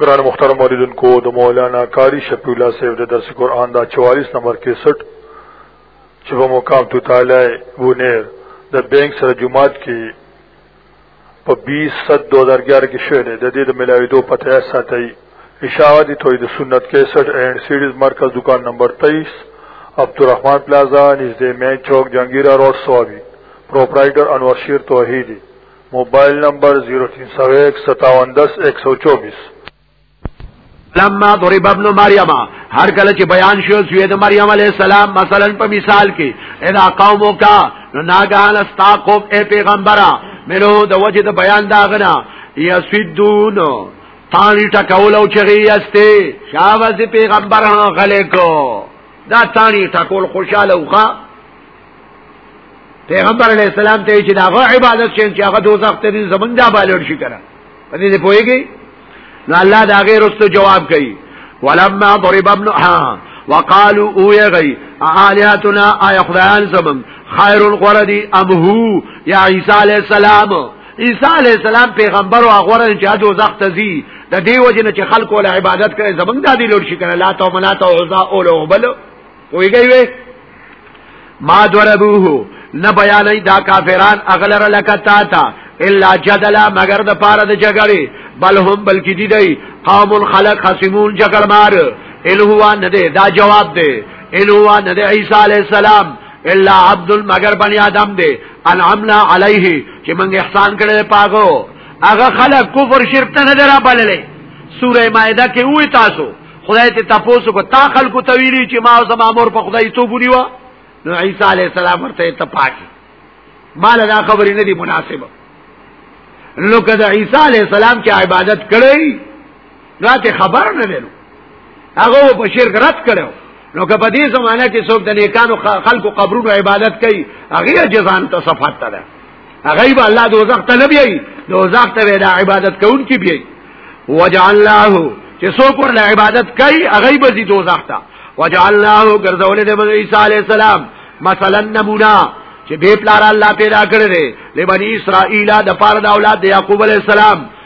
گران مخترم علیدن کو دا مولانا کاری شفی اللہ صاحب دا درس قرآن دا چوالیس نمبر کے سٹ چبا مقام تو تالی بونیر دا بینک سر جماعت کی پا بیس ست دوزار گیار کی شعر دا دید ملاوی دو پتہ ایسا تی اشاعتی توید سنت کے سٹ اینڈ سیڈیز مرکز دکان نمبر تیس عبدالرحمن پلازا نزد مین چوک جنگیرہ روڈ سوابی پروپرائیٹر انور شیر توحیدی موبایل نمبر 03015710124 لما ضرب ابن مریم هر کله چې بیان شو سوی د مریم علی السلام مثلا په مثال کې اذا قومو کا نو ناګان استاقوب اے پیغمبره منو د وجه د بیان دا غنا یسدون تانی ټکول او چغی استه شاوز پیغمبر غلې کو دا تانی ټکول خوشاله وخه پیغمبر علیہ السلام ته چې داغه عبادت شین چې هغه دوزخ ته دې زمونږ دا بالور شي کنه په دې پويږي نو الله دا غیر واستو جواب کوي ولما ضرب ابن ها وقالوا او یغی الیاتنا ای خدایان زمون خیر القردی ام هو یا عیسی علیہ السلام عیسی علیہ السلام پیغمبر او غوړل چې اجو زخت زی د دې وجه نه چې خلکو له عبادت کوي زمونږ د دې لور شي کنه لا تو منا تو عزا او له بل ویګی وی ما ضربوه نه بیانې دا کافران اغلر لکتا تا الا جدلا مگر د پاره د جګړې بل هم بلکې دي دی قوم خلق خصمون جګړ مار ان هو نه دی دا جواب دی ان هو نه دی عیسی علی السلام الا عبد مگر بنی آدم دی انعمنا علیه چې موږ احسان کړی پاګو هغه خلق کفر شرک ته نه درا بللې سوره مائده کې وې تاسو خدای ته تاسو کو تا خلکو ته ویلی چې ما زما مور په خدای توب ونیو نو عیسی علی السلام ورته ته پاکي مال دا خبرې نه دی مناسبه نو کدا عیسی علی السلام چې عبادت کړی راته خبر نه لرو هغه په شرک رد کړو نو که په دې زمانہ کې څوک د نیکانو خلکو قبرونو عبادت کوي هغه جزان ته صفات ده هغه به الله دوزخ ته نه بیایي دوزخ ته به دا عبادت کوونکی بیایي وجعلناه چې څوک ورله عبادت کوي هغه به دي دوزخ ته وجعلناه ګرځولې د عیسی علی السلام مثلا نمونه چې به پلار الله پیدا کړی دی لبنی اسرائیل د پاره د اولاد د یعقوب علی السلام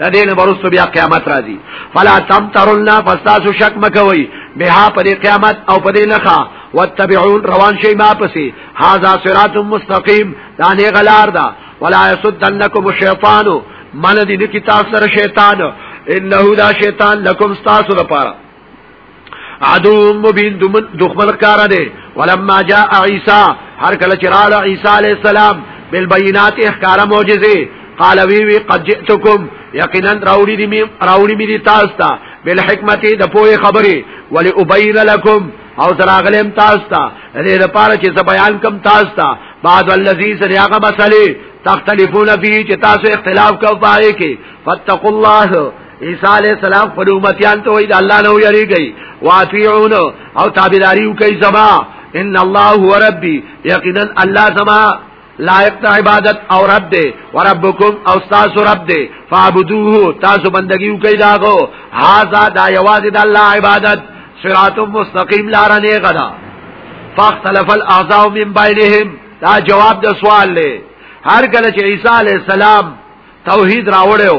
د دې نه ورسره بیا قیامت راځي فلا تمترنا فاستاسو شک مکوي بها پر قیامت او پر لخا واتبعون روان شي ما پسې هاذا صراط مستقيم دا نه غلار دا ولا يسدنكم الشيطان من دې کی تاسو سره شیطان انه دا شیطان لکم تاسو لپاره عدو مبین دخمن کار دے ولما جاء عیسی هر کله چې رااله عیسی علی السلام بالبينات احکار معجزه قال وی وی قد جئتكم یقینا راوړي دي راوړي مې دي تاسو ته بل حکمت د پوهه خبري ولي ابين لكم او تراغلم تاسو ته دې لپاره چې بیان کم تاسو ته بعد الذي سرياغه مسلې تختلفون فيه چې تاسو اختلاف کوئ پاره کې فتقوا الله عیسی علی السلام پر امتیان ته وای د الله نه یریږي واطیعون او تابعداري کوي زما ان الله هو ربي یقینا الله زما لایق د عبادت او رب دی وربکم او تاسو رب دی فعبدوه تاسو بندگی کوي داغو هاذا دا یوازې د الله عبادت صراط مستقیم لار نه غدا فاختلف الاعضاء من بینهم دا جواب د سوال له هر کله چې عیسی علی السلام توحید راوړیو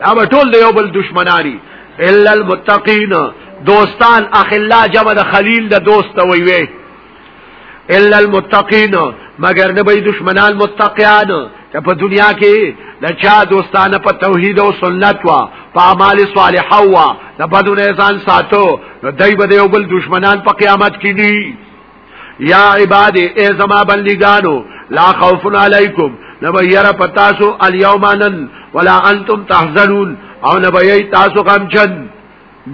دا به ټول د یو بل دشمنانی الا المتقین دوستان اخلا جمع د خلیل د دوست وی وی الا المتقین مگر نه به دشمنان متقیان چې په دنیا کې د چا دوستانه په توحید او سنت وا په اعمال صالحه وا د بدو نه ځان ساتو نو دای به یو بل دشمنان په قیامت کې دي یا عباد ای زما بندگانو لا خوف علیکم نبا یرا پتاسو الیومانن ولا انتم تحزنون او نبا یی تاسو غمجن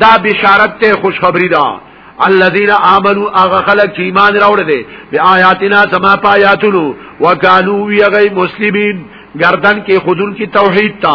دا بشارت ته خوشخبری ده الذين امنوا اغه خلق چې ایمان راوړ دي بیا آیاتنا سما پایاتونو وکانو وی غي مسلمین گردن کې خودون کی توحید تا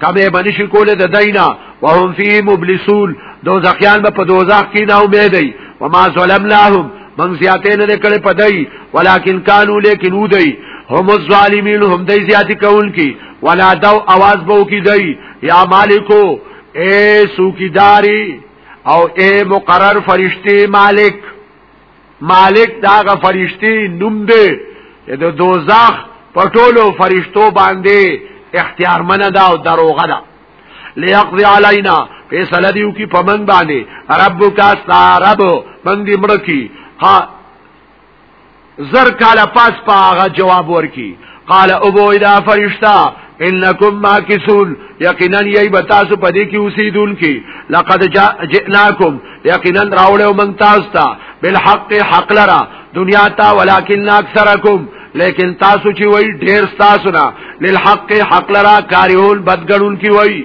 کمه باندې شي کوله د دینا وهم فی مبلسون دوزخیان به په دوزخ کې نه امید دی وما ظلمناهم من زیاتې نه کړې پدای ولکن کانوا لیکن ودی هم الظالمین هم دای زیاتی کون کی ولا دو आवाज بو کی دای یا مالکو اے سوکیداری او اے مقرر فرشتي مالک مالک داغه فرشتي نوم دی د دوزخ پټولو فرشتو باندې اختیار منه دا او دروغه ده ليقضي علينا فیصله دیو کی پمن باندې ربک استرب من دې مړکی ها زر کاله پاس پاغه جواب ورکی قال ابو ادا فرشتہ انکم ماکسون یقینا یی بتاسو پدې کې اوسیدون کې لقد جئناکم یقینا راوړو من تاسو ته بالحق حق لرا دنیا تا ولکن اکثرکم لیکن تاسو چې وای ډیر تاسو نه للحق حق لرا کاریون بدګړون کې وای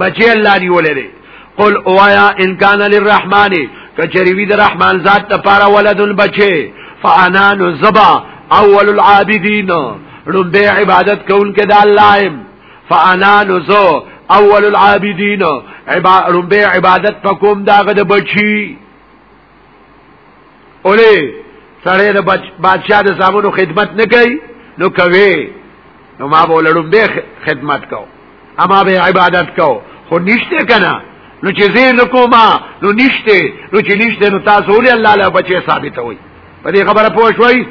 بچی الله دی ولري قل اوایا ان کان للرحمن کچری وی در رحمان ذات ته پارا ولدن بچي فانا نزبا اول العابدین رب عبادت کون کې د الله فانا نزو اول العابدین رب عبادت پکوم داغه د بچي اولی سړی د بادشاہ د سامونو خدمت نه کوي نو کوي نو ما به لړم به خدمت کو اما به عبادت کو خو نشته کنه نو چې زه نکوما نو نشته نو چې نشته نو تاسو ولې الله له بچي ثابت وي په دې خبره پوه شوي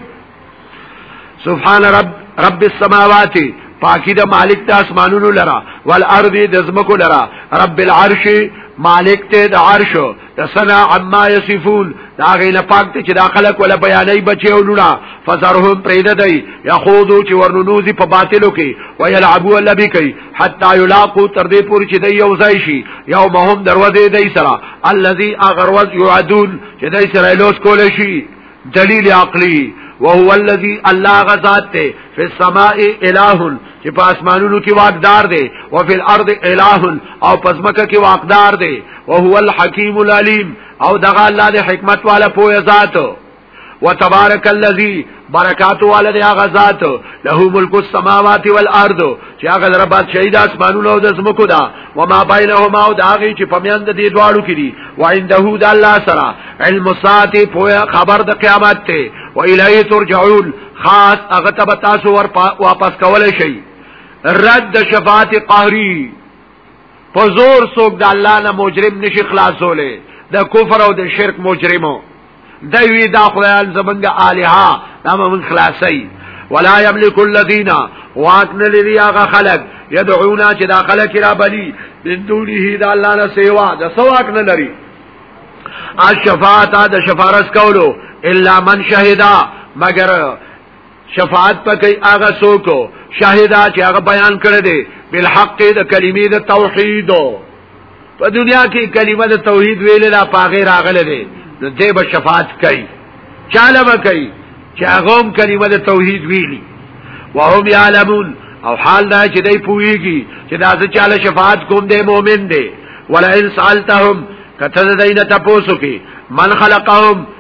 سبحان رب رب السماوات پاکی د مالک د اسمانونو لرا والارض د زمکو لرا رب العرش مالک ته د عرش د سنا عما یصفون دا غیل پاک ته چې داخله کوله بیانې بچي او لونا فزرهم پرید دی یخودو چې ورنوزی په باطلو کې ویلعبو الله بی کوي حتا یلاقو تر دې پورې چې دی یو ځای شي یو مهم دروازه دی سره الذي اغروز یعدون چې دی سره لوس کول شي دلیل عقلی وهو الذي الله غذات ته فی السماء اله چې په اسمانونو کې واقدار دی او فی الارض اله او پزمکه کې واقدار دی وهو الحکیم العلیم او دغه الله د حکمت والا پوهه ذات وتبارک الذی برکات والد هغه ذات له ملک السماوات والارض چې هغه لره بادشاہي د اسمانونو او د زمکو دا و ما بینهما او دا هغه چې په میان د دې دواړو کې دي و عنده د الله سره علم الساعه په خبر د قیامت ته و الیه ترجعون خاص هغه ته تاسو ور واپس کول شي رد شفاعت قهری په زور سوق د الله نه مجرم نشي خلاصولې د کفر او د شرک مجرمو دوی دا خدایان زمنګ الها دا من خلاصي ولا يملك الذين واقن لري هغه خلق يدعونا چې دا خلق را بلي من دونه دا الله نه سیوا د سواک نه لري الشفاعت د شفارس کولو الا من شهدا مگر شفاعت پکې هغه څوک شاهدا چې هغه بیان کړی دی بالحق د کلمې د توحید په دنیا کې کلمه د توحید ویل لا پاغه راغله دی نو دې به شفاعت کوي چاله به کوي چې هغه هم کلمه د توحید ویلي وهم یعلمون او حال دا چې دای پویږي چې دا څه چاله شفاعت کوم دی مؤمن دی ولا ان سالتهم کته دینه تاسو کې من خلقهم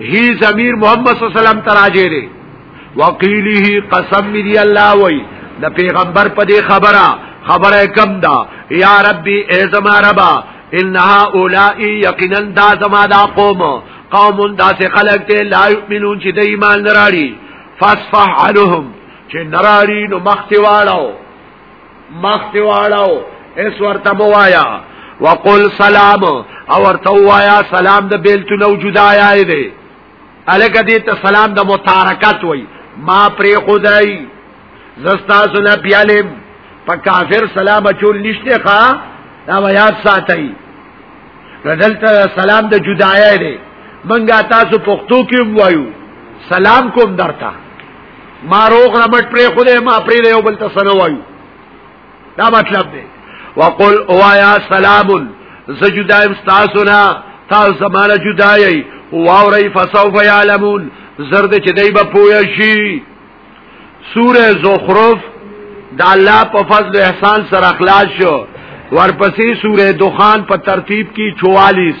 هی ضمیر محمد صلی الله علیه وسلم تراجه دی وقیله قسم دی الله وای د پیغمبر په دې خبره خبره کم دا یا ربی ای زما ربا انها اولائی یقینا دا زما دا قوم قوم دا سے خلق تے لا یؤمنون چې د ایمان نراړي فاصفح عنهم چې نراړي نو مخ ته واړو مختی واړو اس ورته بوایا وقل سلام او ورته وایا سلام د بیلتو نو جدا یای دی الګه دې ته سلام د متارکت وای ما پری خدای زستا سنا بیالم په کافر سلام چول نشته ښا دا یاد ساتي ردلته سلام د جدای دی منګه تاسو پښتو کې وایو سلام کوم درته ما روغ رمټ پرې خوده ما پرې یو بل ته سنوایو دا مطلب دی وقل اوایا سلام زجدایم تاسونا تاسو زمانه جدای واوري فسوف يعلمون زرد چې دای په پویا شي سوره زخرف د الله په فضل احسان سره اخلاص شو ورپسې سوره دخان په ترتیب کې 44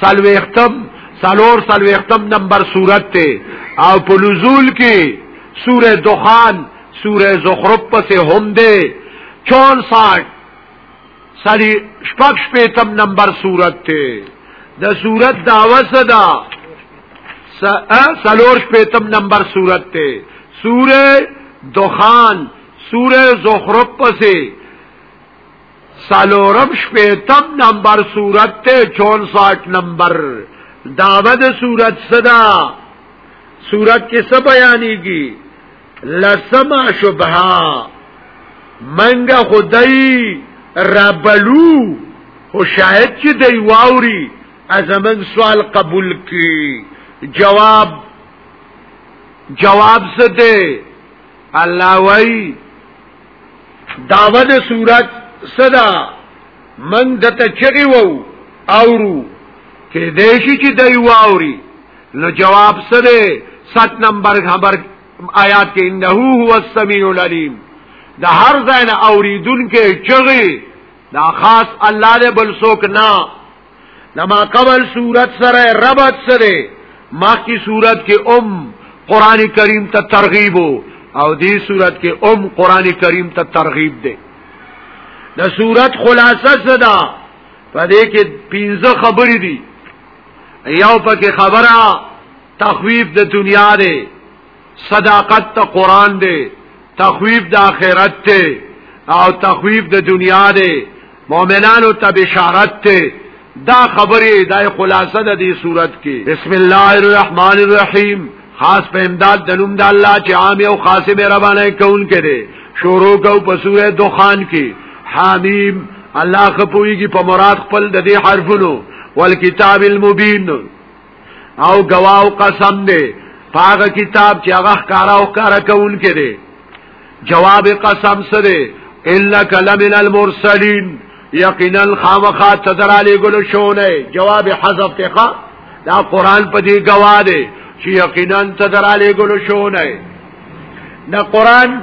سلوختم سلور سلوختم نمبر صورت ته او په نزول کې سوره دخان سوره زخرف پسې هم ده 64 سری شپږ شپږم نمبر صورت ته د صورت داوا صدا سلور شپږم نمبر صورت ته سوره دخان سوره زخرف پسې سالورم شپیتم نمبر صورت تے چون ساٹھ نمبر دعوت صورت صدا صورت کی سب بیانی کی لسما شبہا منگا خدای ربلو او شاید چې دی واوري ازمن سوال قبول کی جواب جواب څه دی الله وای داوه د صورت صدا من دته چغي وو اورو کې دیشي چې دی واوري نو جواب سره 7 نمبر خبر آیات کې انه هو السمیع العلیم د هر ځای نه اوریدونکو چغي دا خاص الله دې بل څوک نه لما قبل صورت سره ربط سره مخکې صورت کې ام قران کریم ته ترغیب او دې صورت کې ام قران کریم ته ترغیب ده د صورت خلاصه صدا په دې کې پنځه خبرې دي یو پکې خبره تخویب د دنیا ده صداقت ته قران دی تخویب د آخرت ته او تخویب د دنیا دی مؤمنانو ته بشارت ته دا خبره دا خلاصه د دې صورت کې بسم الله الرحمن الرحیم خاص په امداد د نوم د الله چې عام او خاصه به روانه کون کړي شروع کو په سوره دخان کې حمیم الله خپويږي په مراد خپل د دې حرفونو والکتاب المبین او گواو قسم دی پاغه کتاب چې هغه ښکارا او ښکارا کول کړي جواب قسم سره الا کلم المرسلین یقینا خامخا تدر علی گل شونه جواب حذف تخا دا قران په دې گواه دی چې یقینا تدر علی گل شونه نه قران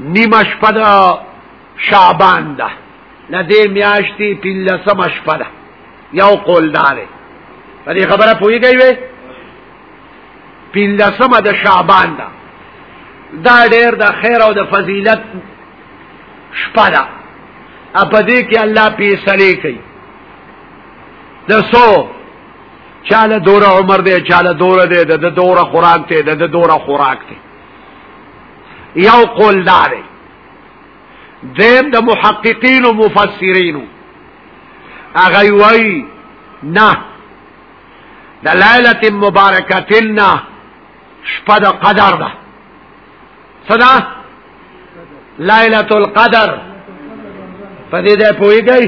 نیمه شپه د شعبان ده له دې میاشتې پنځلسمه شپه ده یو قول دا دی په دې خبره پوهېږئ وی پنځلسمه د شعبان ده دا ډېر د خیر او د فضیلت شپه ده په دې کې الله پیسلې کوي د سو چاله دوره عمر دی چاله دوره دی د دوره خوراک دی د دوره خوراک دی یو قول دا دی دیم د محققین او مفسرین هغه وایي نه د ليله مبارکتن شپه د قدر ده صدا ليله القدر په دې ده پويږي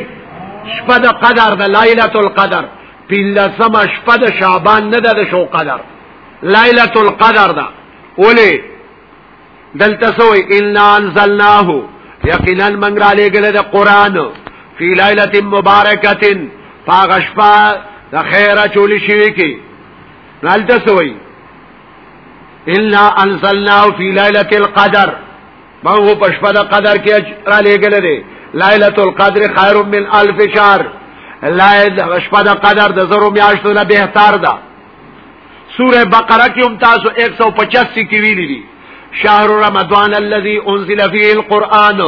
شپه د قدر ده ليله القدر پینځمه شپه د شعبان نه ده د شو قدر ليله القدر ده اولی دلته سوې ان انزلناه یقینا من را لګل د قران فی ليله مبارکه فغشفا د خیره چول شي کی دلته سوې ان انزلناه فی ليله القدر ما هو پشپا د قدر کې را لګل دی ليله القدر خير من الف شهر ليله پشپا د قدر د زرو میاشتو نه بهتر ده سوره بقره کې هم تاسو 185 کې ویلي دي شهر رمضان الذي انزل فيه القرآن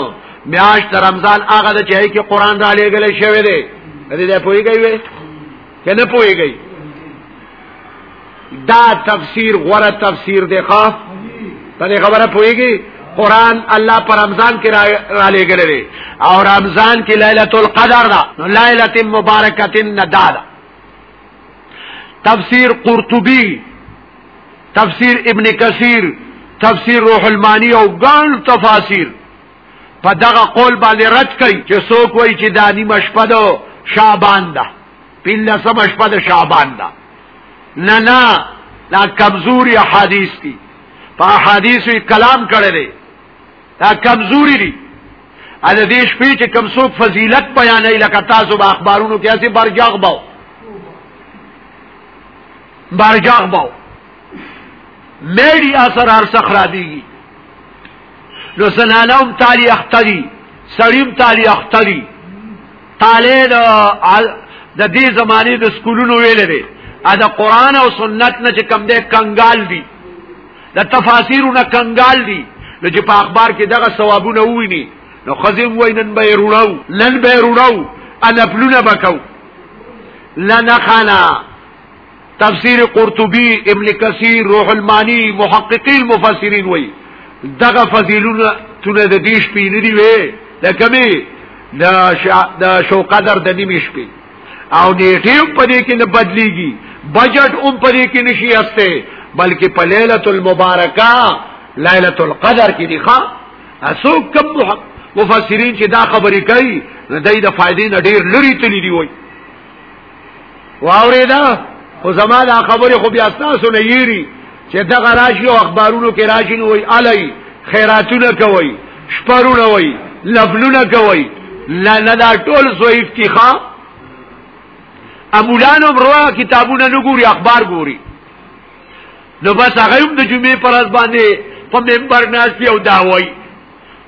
میاشت رمضان هغه د چای کې قرآن را لېګل شوی دی دې نه پويږي وي کنه پويږي دا تفسیر غره تفسیر دی ښا په خبره پويږي قران الله پر رمضان کې را لېګل دی او رمضان کې ليله القدر دا ليله مبارکه ندادا تفسیر قرطبی تفسیر ابن کثیر تفسیر روح المانی او ګڼ تفاسیر په دغه قول باندې رد کړي چې څوک وایي چې دا نیمه شپه ده شعبان ده پنځمه شپه ده شعبان ده نه نه دا کمزوري حدیث دي په حدیث کلام کړي دا کمزوري دي ا د دې شپې چې کم څوک فضیلت بیانې لکه تاسو به اخبارونو کې اسی برجاغ باو برجاغ باو میډي اثر هر څه خرابيږي نو زنانوم تالی اختری سړیم تالی اختری تالی د د دې زمانه د سکولونو ویل دي ا د قران او سنت نه چې کم دې کنګال دي د تفاسیرونه کنګال دي نو چې په اخبار کې دغه ثوابونه وویني نو خزم وینن به رونو لن به رونو انا پلونه بکاو لنخلا تفسیر قرطبی ابن کثیر روح المانی محققین مفسرین وی دغه فضیلونه تونه د دیش پی ندی وی لکه می د شوقدر د نیمش پی او نیټه هم په دې کې نه بدليږي بجټ هم په دې کې نشي استه بلکې په ليله المبارکه ليله القدر کې دي ښا اسو کم مفسرین چې دا خبرې کوي نو دای د فائدې نه ډیر لري تللی دی وای واورې دا خو زما دا خبرې خو بیا تاسو نه یری چې دغه راشي او اخبارونو کې راشي نو وي علي خیراتونه کوي شپرونه وي لبلونه کوي لا نه دا ټول زویف کی ښا امولانو بروا کتابونه نه ګوري اخبار ګوري نو بس هغه هم د جمعې پر ورځ باندې په منبر ناشتي او داوي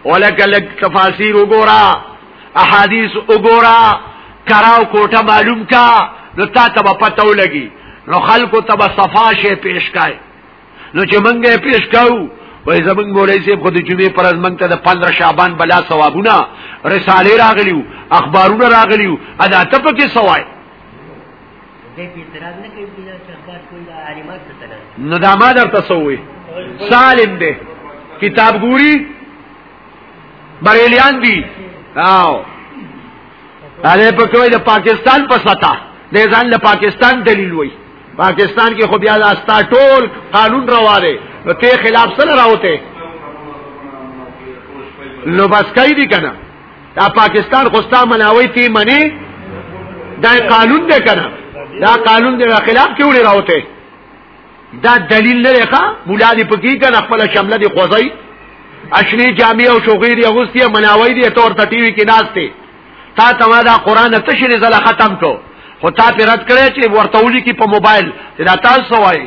ولکه لک تفاسیر وګورا احادیث وګورا کراو کوټه معلوم کا نو تا ته په پتو لګي نو خلکو ته به صفا شی پیش کای نو چې منګه پیش کاو وای زمنګ مولای سی خود جمعې پر از منګ ته د 15 شعبان بلا ثوابونه رساله راغلیو اخبارونه راغلیو ادا ته پکې سوای نو دا ما در تسوي سالم دی کتاب ګوري بریلیان دي او هغه په کوي د پاکستان په ستا د ځان له پاکستان دلیل وای پاکستان کې خو بیا د استا ټول قانون روا دی نو ته خلاف سره راوته نو بس کوي دي کنه دا پاکستان خوستا مناوي تی منی دا قانون دی کنه دا قانون دی خلاف کې وړي راوته دا دلیل نه ښه مولا دې پکې کنه خپل شمله دې خوځي اشنی جامع او شوغیر یغستی مناوی دی تور ته ټی وی کې ناشته تا ته دا قران ته شری زله ختم کو خو تا پیرت کړی چې ورته ولي کې په موبایل دا تاسو وایي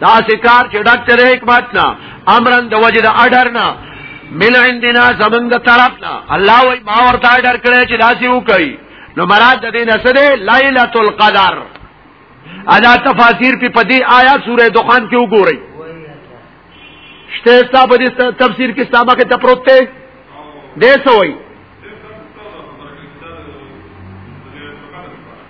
دا سکار چې ډاکټر حکمت نه امرن د وجه د اډر نه مل عندنا زمنګ د طرف نه الله وای ما ورته اډر کړی چې داسې وکړي نو مراد د دې نسره ليله القدر ادا تفاسیر په پدی آیا سوره دخان کې وګورئ شته صاحب دې تفسیر کې سابق ته پروت دی دې سوئی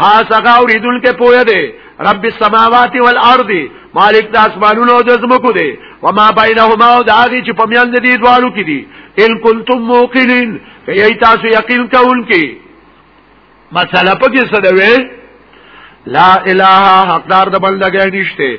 خاص هغه اوریدل کې پوهه دی رب السماوات والارض مالک د اسمانونو او د زمکو دی و ما بینهما او د هغه چې په میان دي دوالو کې دي ان کنتم موقنین کای تاسو یقین کوونکې مساله پکې څه دی لا اله حقدار د بندګۍ نشته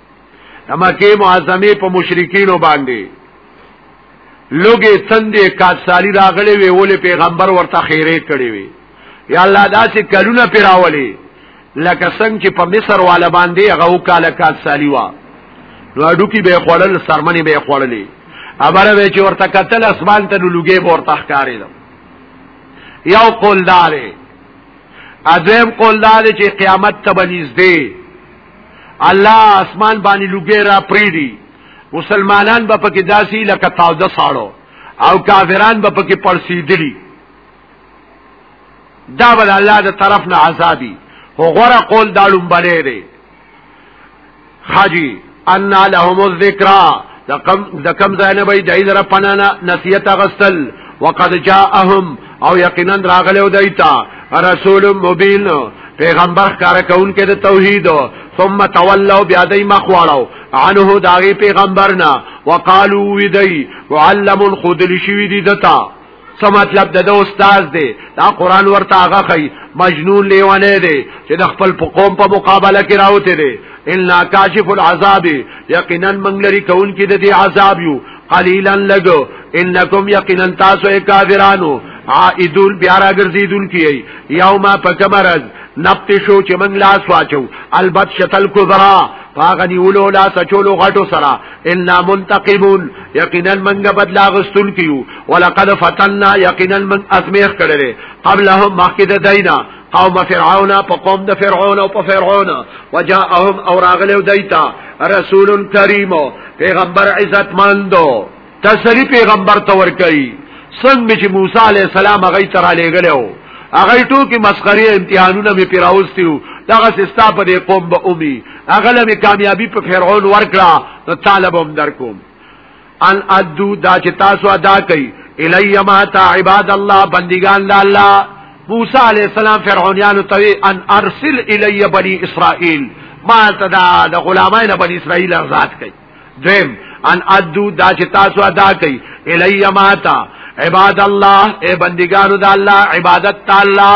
نمکه معظمه په مشرکینو باندې لوګي څندې کات سالی راغلي وی ول پیغمبر ورته خیره کړی وی یا الله داسې کلونه پیراولي لکه څنګه چې په مصر والا باندې هغه وکاله کات سالی وا نو اډو کې به خړل سرمنې به خړلې ابره به چې ورته قتل اسمان ته لوګي ورته ښکارې دم یو قول دارې اځم قول دارې چې قیامت ته بنځ دی الله اسمان باندې لوګي را پریدي مسلمانان به پکې داسي لکه تاوده ساړو او کافران به پکې پړسیدلی دا بل الله د طرف نه عذابي وغره قول دالم بلې دی حاجی ان لهم الذکرہ دکم دکم زانه به دای در پنانا نصیحت غسل وقد جاءهم او یقینا راغلو دایتا رسول مبین پیغمبر کار کون کې د توحید ثم تولوا بیا دای مخواړو عنه داغي پیغمبرنا وقالو وی دای معلم خود لشي دي دتا څه مطلب د استاد دی دا قران ورته هغه خي مجنون لیوانه دی چې د خپل قوم په مقابله کې راوته دی ان لا کاشف العذاب یقینا من لري کون کې د دې عذاب یو قلیلا لګو انکم یقینا تاسو کافرانو عائدون بیا راګرځیدون کیي یوما پکمرز نبتشو چې من لاس واچو البت شتل کبرا پاغنی ولو لا سچولو غټو سرا الا منتقمون یقینا منګه بدلا غستون کیو ولقد فتنا یقینا من ازمیخ کړل قبلهم مخکد دینا قوم فرعون په قوم د فرعون او په فرعون وجاءهم او راغلو دیتا رسول کریم پیغمبر عزت مندو تسلی پیغمبر تور کوي څنګه چې موسی علی السلام هغه تر علی غلو هغه ټوکی مسخري امتحانونه می پیراوستیو دغه سستا په قوم به اومي هغه له کامیابی په فرعون ورکړه نو طالب هم درکوم ان ادو دا چې تاسو ادا کړئ الیما تا عباد الله بندگان د الله موسی علی السلام فرعونانو ته ان ارسل الی بنی اسرائیل ما تدا د غلامانو بنی اسرائیل آزاد کړئ دویم ان ادو دا چې تاسو ادا کړئ الیما تا عباد الله اے بندگانو د الله عبادت تعالی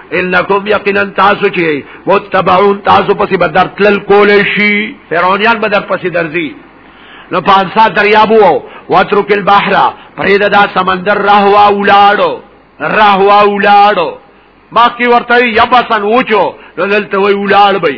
انکم یقینا تاسو چې متبعون تاسو پسې بدر تل کول شي فرعونیان بدر پسې درځي نو پانسا دریابو او وترک البحر پرېدا دا سمندر راهوا ولاړو راهوا ولاړو ما کی ورته یبسن وچو نو دلته وی ولاړ بی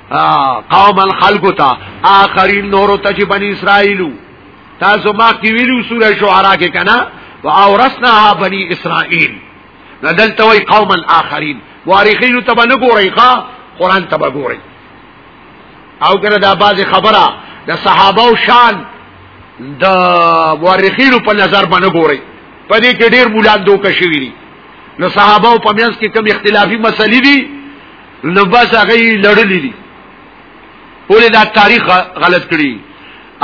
قوما خلقو تا آخرین نورو تا چه بنی اسرائیلو تاسو ما کی ویلو سورہ شعراء کې کنا و اورثناها بنی اسرائیل ندلته وی قوما آخرین واریخین ته باندې ګورئ ښا قران ته ګورئ او کنه دا باز خبره د صحابه او شان د مورخینو په نظر باندې ګوري په دې کې ډېر مولان دوکه شوی دي نو صحابه او پمیاس کې کم اختلافي مسلې دي نو بس هغه لړلې دي ولې دا تاریخ غلط کړی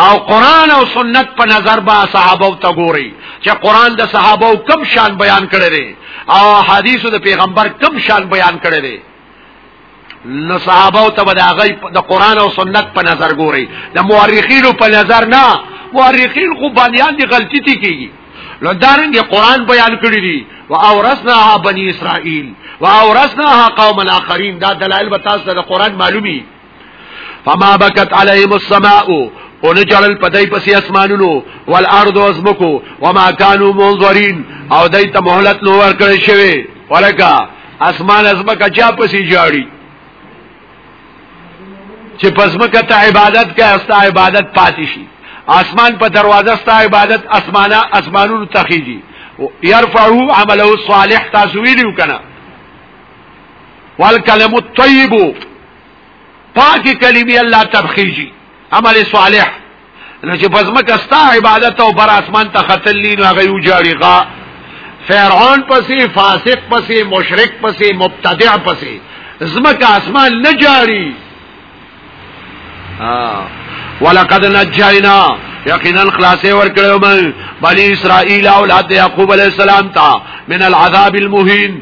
او قران او سنت په نظر با صحابه ته ګوري چې قران د صحابه کم شان بیان کړی دی او حدیث د پیغمبر کم شان بیان کړی دی نو صحابه ته به د قران او سنت په نظر ګوري د مورخینو په نظر نه مورخین خو باندې غلطی تي کیږي نو دارنګه قران بیان کړی دی او اورثناها بنی اسرائیل او اورثناها قوم الاخرین دا دلایل به تاسو د قران معلومی فما بکت علیهم السماء اون جړل پدای پسې اسمانونو والارض واسمکو وما كانوا منظرين او دای ته مهلت نو ورکړی شوی ولکه اسمان اسمکه چا پسې جاړي چې پسمکه ته عبادت کوي استا عبادت پاتې شي اسمان په دروازه ستا عبادت اسمانه اسمانونو تخیږي يرفعو عمله الصالح تاسو ویلو کنه والکلم الطيب پاک کلمه الله تبخیږي عمل صالح نو چې پس مکه ستا عبادت او بر اسمان ته خطلی نو هغه یو جاړيغا فرعون پسې فاسق پسې مشرک پسې مبتدع پسې زمکه اسمان نه جاری ولقد نجینا یقینا خلاصې ورکړو من بني اسرائیل اولاد یعقوب علی السلام تا من العذاب المهین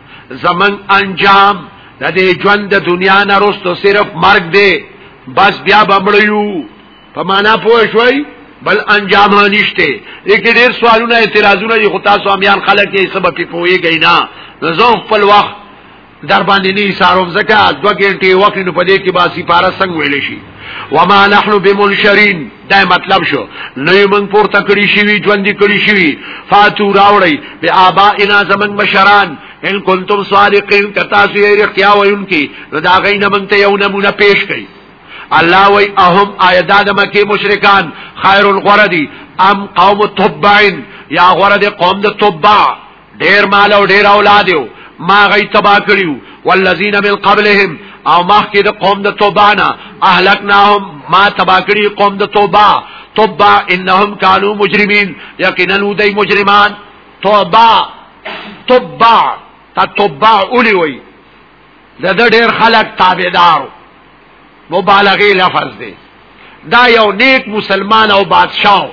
زمن انجام د دې ژوند د دنیا نه رستو صرف مرګ دی بس بیا بمړیو په معنا پوه شوي بل انجام نشته لیکن ډیر سوالونه اعتراضونه دي خو تاسو امیان خلک یې سبب په پويږي نه زه خپل وخت در باندې نه ساروم زکه دو غنټه وخت نو پدې کې باسي پارا څنګه ویل شي وما نحنو بمنشرین دا مطلب شو نو موږ پورته کړی شوی ژوند کړی شوی فاتو راوړی به آبا انا زمن مشران ان کنتم صادقین کتا سی اختیا وینکی نو دا غینه موږ ته یو نمونه پیش کړي الله وی اهم ایداد مکی مشرکان خیر الغردی ام قوم تبعین یا غرد قوم د تبع ډیر مال او ډیر اولاد یو ما غي تبا کړیو والذین من قبلهم او مخکې د قوم د توبانا اهلکناهم ما تبا کړی قوم د توبا توبا انهم كانوا مجرمين یقینا دوی مجرمان توبا توبا تا توبا اولی وی د د ډیر خلک تابعدار مبالغه لفظ دی دا یو نیک مسلمان او بادشاہ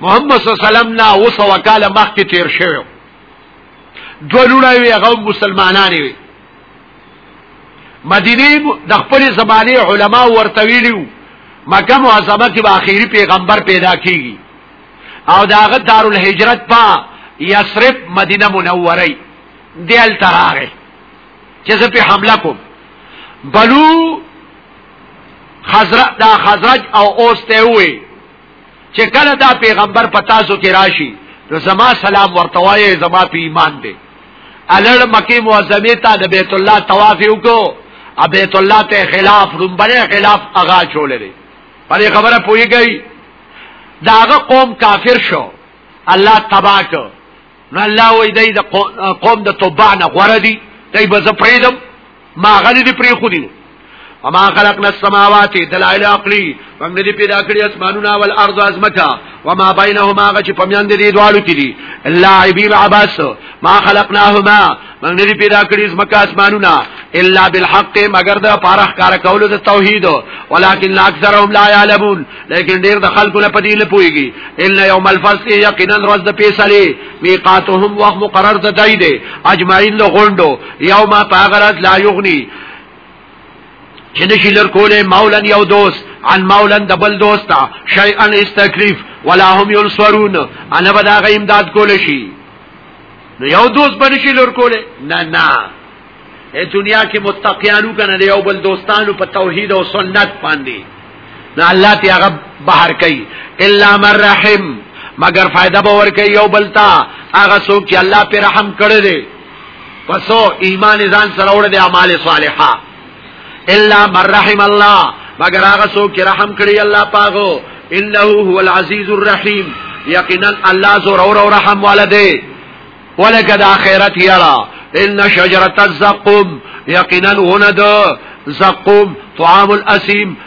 محمد صلی الله علیه وسلم نا اوس وکاله مخکې تیر شوی دوه لونه وی هغه مسلمانان وی مدینه د خپل زمانه علما ورته ویلو مکه معظمه کې اخیری پیغمبر پیدا کیږي او داغه دارالهجرت په یثرب مدینه منوره دی ال تراغه چې زه په حمله کوم بلو خزر دا خزرج او اوس ته وي چې کله دا پیغمبر په تاسو کې راشي نو زما سلام ورته وایي زما په ایمان دی الړ مکی معظمه ته د بیت الله طواف وکړو ا بیت الله ته خلاف رومبره خلاف اغا چولې پرې خبره پويږي داغه قوم کافر شو الله تباک نو الله وای دای د قوم د توبه نه غره دی دای به زپریدم ما غلی دی پری خو دی وما خلقنا السماوات دلائل عقلی موږ دې پیدا کړی اسمانونه او الارض ازمکا وما بینهما غچ پمیان دې دوالو کې دي لاعبین عباس ما خلقناهما موږ نه پیدا کړی زمکه اسمانونه الا بالحق مگر دا پارخ کار کولو د توحید ولکن اکثرهم لا يعلمون لیکن ډیر د خلکو نه پدې نه پويږي ان یوم الفصل یقینا رز د پیسلی میقاتهم وخت مقرر د دای دی اجمعین له غوندو یوم طاغرت لا یغنی چې نشي لر کوله مولا یو دوست عن مولا دبل دوستا شیئا استکلیف ولا هم ينصرون انا بدا غیم داد کول شي نو یو دوست باندې شي لور کوله نه نه ای دنیا کې متقیانو کنه یو بل دوستانو په توحید او سنت باندې نه الله تی هغه بهر کوي الا من رحم مگر فائدہ باور کوي یو بل تا هغه څوک چې الله پر رحم کړی دی پسو ایمان ځان سره وړ دی اعمال صالحه الا من رحم الله مگر هغه څوک چې رحم کړی الله پاغو انه هو العزیز الرحیم یقینا الله زور او رحم والده ولکه د اخرت یرا ان شجره الزقوم یقینا هند زقوم طعام الاسیم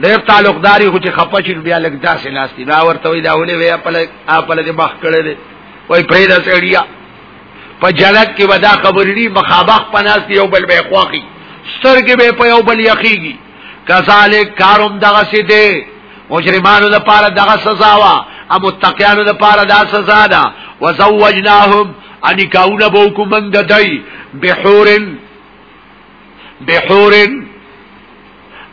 ډېر تعلقداري خو چې خپچل بیا لګ داسې ناشتي دا ورته وی دا ولې وی خپل خپل دې مخ کړې دې وای پرې دا سړیا په جلد کې ودا خبرې مخابخ پناست یو بل به خواخي سترګې به په یو بل یخیږي کذالک کاروم دغه سي دې مجرمانو د پاره دغه سزا وا او متقینو د پاره دا سزا ده وزوجناهم ان کاونه بوکم من دای بحورن بحورن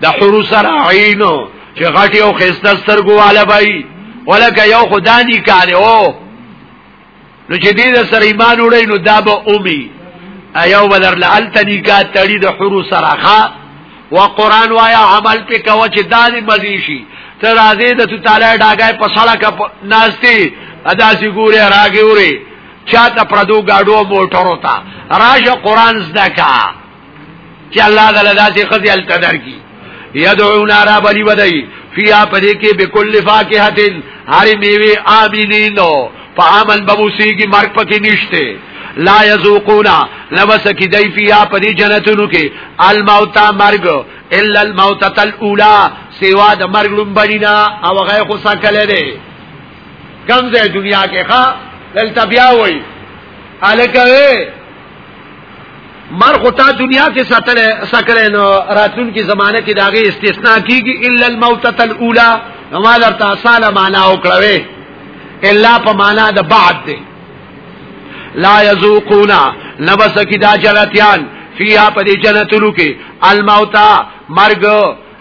د حور سره عینو چې غټي او خسته سترګو والا بای ولکه یو خدانی کانه او نو چې دې د سره ایمان وړي نو دا به اومي ایو بدر لعل تنیکا تړي د حور سره ښا وقران وایا عمل په کوه چې دانی مزیشي تر ازې د تعالی ډاګای په سړک ناشتي ادا سی ګوره راګوري چاته پردو گاډو موټرو تا راشه قران زده کا چې الله تعالی داسې خزي التدر کی یدعون را بلی ودی فیا پدې کې بكل فاکهتن هر میوه امینینو په عمل بوسی کی مرګ پکې نشته لا یذوقونا لمسکی دی فیا پدی جنتونو کې الموت مرګ الا الموتۃ الاولى سوا د مرګ لومبنینا او غیر خو سکل دی کم ځای دنیا کې ښا دلته بیا وای الکه مر خو تا دنیا کې ساتل سکړې نو راتلون کې زمانه کې داغه استثناء کیږي الا الموتۃ الاولى نو ما درته اصاله معنا وکړوي الا په معنا د بعد دی لا یذوقونا نبس کی دا جنتیان فیها پدی جنتلو کې الموتى مرګ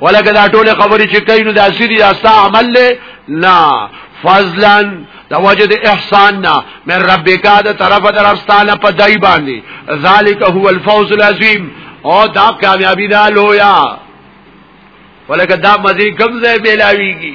ولکه دا ټول خبرې چې کوي نو دا سری استا عمل له نه فضلا د وجد احسان نه من ربک د طرف درفستانه په دای باندې ذالک هو الفوز العظیم او دا کامیابی دا لویا ولکه دا مزي کم ځای ملاویږي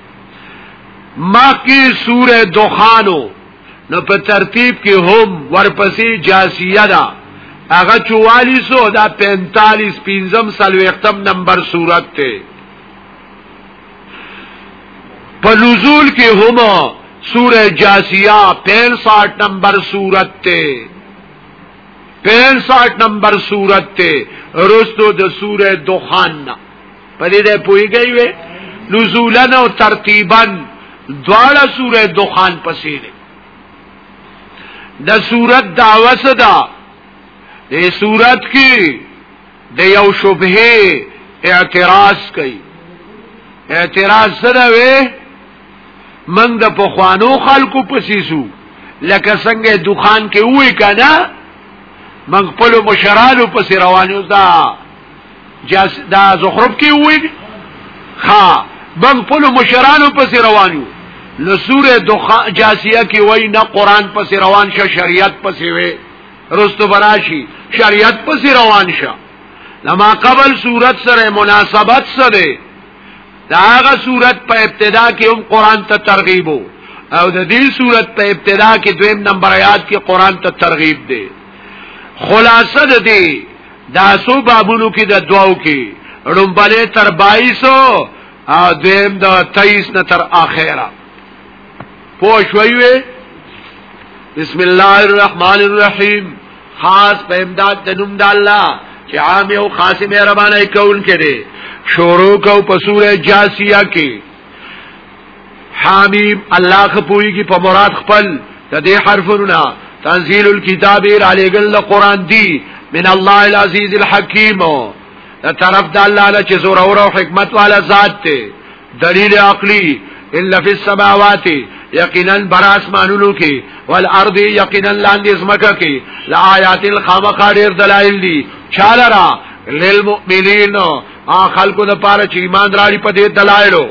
مخکې سوره دخانو نو په ترتیب کې هم ورپسې جاسیه ده هغه 44 او دا 45 پنځم سلوختم نمبر صورت ته په نزول کې هم سوره جاسیه 65 نمبر صورت ته 65 نمبر صورت ته رستو د سوره دخان نه په دې ده پويږي وي نزولن او ترتیبن دواړه سوره دخان پسې ده د صورت دعوه صدا د صورت کې د یو شبهه اعتراض کوي اعتراض سره وي من د پخوانو خلکو پسې سو لکه څنګه دخان کې وې کنه من خپل مشرانو پسې روانو ده جاس دا زخرف کې وې ها بل خپل مشرانو پس روان یو نو سوره دخان جاسیه کې وای نه قران پس روان شه شریعت پس وي رستو براشي شریعت پس روان شه لما قبل صورت سره مناسبت سره دا هغه صورت په ابتدا کې هم قران ته ترغیب وو او د دې صورت په ابتدا کې دویم نمبر آیات کې قران ته ترغیب دی خلاصه ده دی دا سو بابونو کې د دواو کې رنبلې تر 22 او دیم د 23 نه تر اخره پوه شوي وي بسم الله الرحمن الرحیم خاص په امداد د نوم د الله چې عام او خاص مهربانه کول کړي شروع کو په سوره جاسیه کې حامیم الله خپوی کی په مراد خپل د دې حرفونه تنزيل الكتاب را لګل قرآن دی من الله العزيز الحكيم دا طرف د الله له چې زور او حکمت والا ذات ته دلیل عقلی الا فی السماوات یقینا بر اسمانونو کې والارض یقینا لاندې زمکه کې لآیات الخامخ ډیر دلایل دي چالرا للمؤمنین ا خلکو د پاره چې ایمان راړي په دې دلایلو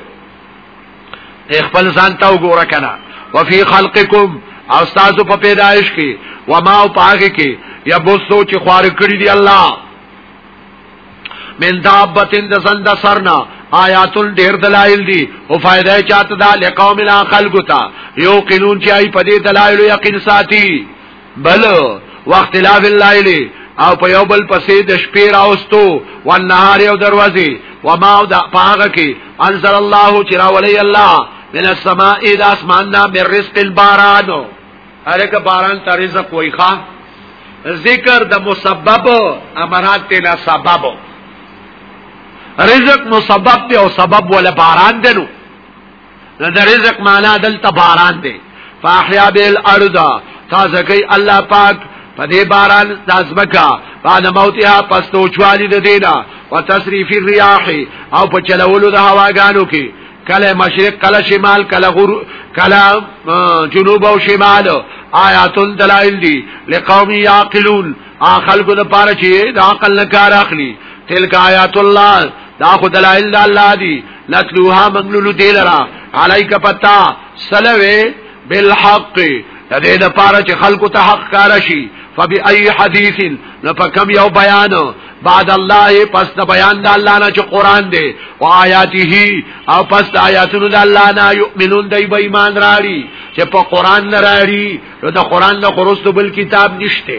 خپل ځان ته وګوره کنه وفي خلقکم او تاسو په پیدایش کې و ما او پاګه کې یا بوسو چې خوار کړی دی الله من دابتن د زند سرنا آیاتن ډیر دلایل دي او فائدہ چاته دا لقوم الاخلق تا یو قانون چې ای په دې دلایل یقین ساتي بل واختلاف الليل او په یو بل پسې د شپې راوستو و نهار او دروازې و ما او د پاغه کې انزل الله چې راولي الله من السماء د اسمان نه من رزق الباران هرکه باران ته رزق وای ښا ذکر د مسبب امرات ته نه سبب رزق مسبب ته او سبب ولا باران دنو نو د رزق معنا دلته باران دی فاحیا بیل ارض تازه کوي الله پاک په دې باران د ازمکا بعد موتها پس تو چوالی د دینا وتصریف الرياح او په چلولو د هواګانو کې کله مشرق کله شمال کله غور کله جنوب او شمال آیات دلائل دی لقوم یعقلون اخل کو د پاره چې د عقل نه کار اخلي تلک آیات الله دا خو دلائل الله دی نتلوها منلولو دی لرا علیک پتا سلوی بالحق د دې د پاره چې خلکو ته حق کار شي فبای ای حدیث نو په کم یو بیان بعد الله پس د بیان د الله نه چې قران دی او آیاته او پس د آیاتونو د الله نه یؤمنون دی به ایمان راړي چې په قران نه راړي نو د قران نه خروج بل کتاب نشته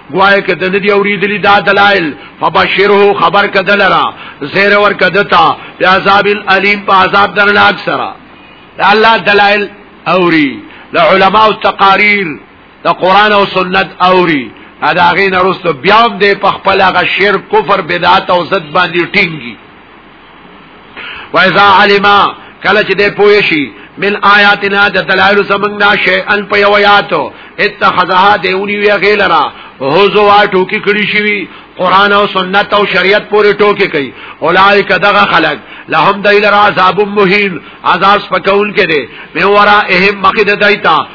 گوایا که د دې اوریدلی دا دلایل فبشره خبر کدلرا زیر ور کدتا یا عذاب الیم په عذاب درناک سره الله دلایل اوری د علماء او تقاریر د قران او سنت اوری دا غین رست بیا د په خپل غ شرک کفر بدعت او زد باندې ټینګي وایذا علما کله چې دې پوه شي من آیاتنا د دلایل زمنګنا شی ان په یو آیاتو اتخذها دیونی وی غیلرا هوزوا ټوکی کړی شوی قران او سنت او شریعت پورې ټوکی کوي اولایک دغه خلق لهم دیلرا عذاب مهین عذاب پکول کې دي مې ورا اهم مخد دایتا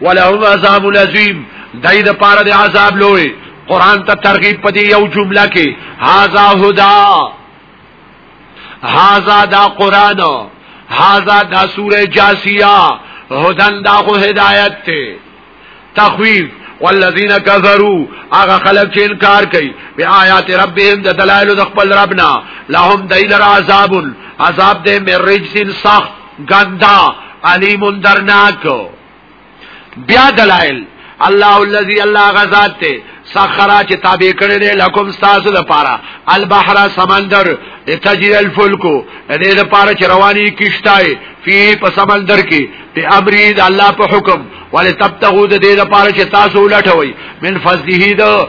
ولهم عذاب العظیم دای د پاره د عذاب لوی قران ته ترغیب پدې یو جمله کې هاذا هدا هاذا دا قران هاذا دا سوره جاسیه هدن دا خو هدایت ته تخویف والذین کفروا هغه خلک چې انکار کوي بیا آیات ربهم د دلایل د خپل ربنا لهم دیل عذاب عذاب دې مرجسن سخت ګندا علیم درناک بیا دلائل الله الذي الله غزاد ته سخرا چې تابع کړی دی لکم تاسو لپاره البحر سمندر تجري الفلك دې لپاره چې رواني کیشتای فی په سمندر کې په امر د الله په حکم ولتبتغوا دې لپاره چې تاسو لټوي من فضله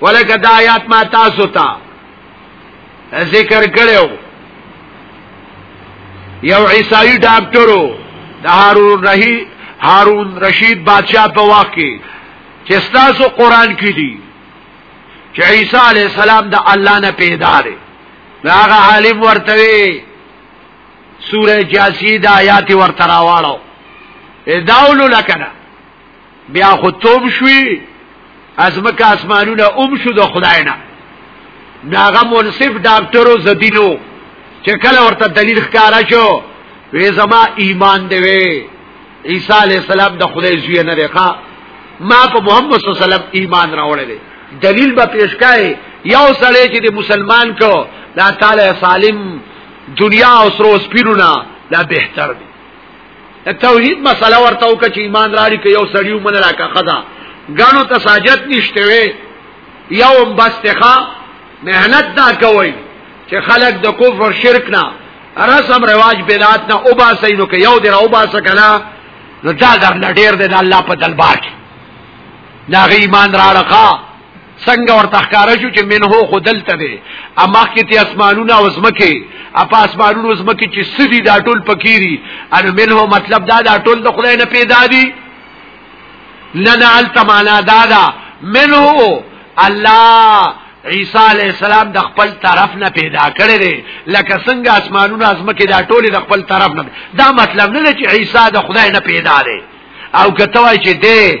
ولکه دا آیات ما تاسو ته تا ذکر کړو یو عیسائی ډاکټرو د هارون رحی هارون رشید بادشاہ په وخت کې چې تاسو قران کې دي چې عیسی علی السلام د الله نه پیدا دی هغه عالم ورته سوره جاسی د آیات ورته راوړو اداولو لکنه بیا خو توب شوی ازمکه اسمانونه اوم شو د خدای نه ناغه منصف ډاکټرو زدینو چې کله ورته دلیل ښکارا شو وې زما ایمان دی وې عیسی علی السلام د خدای زوی نه ښا ما په محمد صلی الله علیه وسلم ایمان راوړل دی دلیل به پیش کای یو سړی چې د مسلمان کو دا تعالی سالم دنیا او سرو سپیرونه دا بهتر دی توحید مسله ورته وکړه چې ایمان راړي کې یو سړیو من راکا خدا غانو ته ساجت نشته وي یو بس تخا مهنت دا کوي چې خلک د کفر شرک نه رسم رواج بدعت نه او با سینو کې یو دره او با سکنا نو دا در لډیر د الله په دلبار کې دا ایمان راړه څنګه ورته ښکارا شو چې منه خو دلته دی اما کې ته اسمانونه او زمکه اپا اسمانونه او زمکه چې سړي دا ټول پکيري ان منه مطلب دا دا ټول د خدای نه پیدا دي لنا التمانا دادا منه الله عیسی علی السلام د خپل طرف نه پیدا کړی دی لکه څنګه اسمانونه ازمکه دا ټول د خپل طرف نه دا مطلب نه دی چې عیسی د خدای نه پیدا دی او کته وای چې دی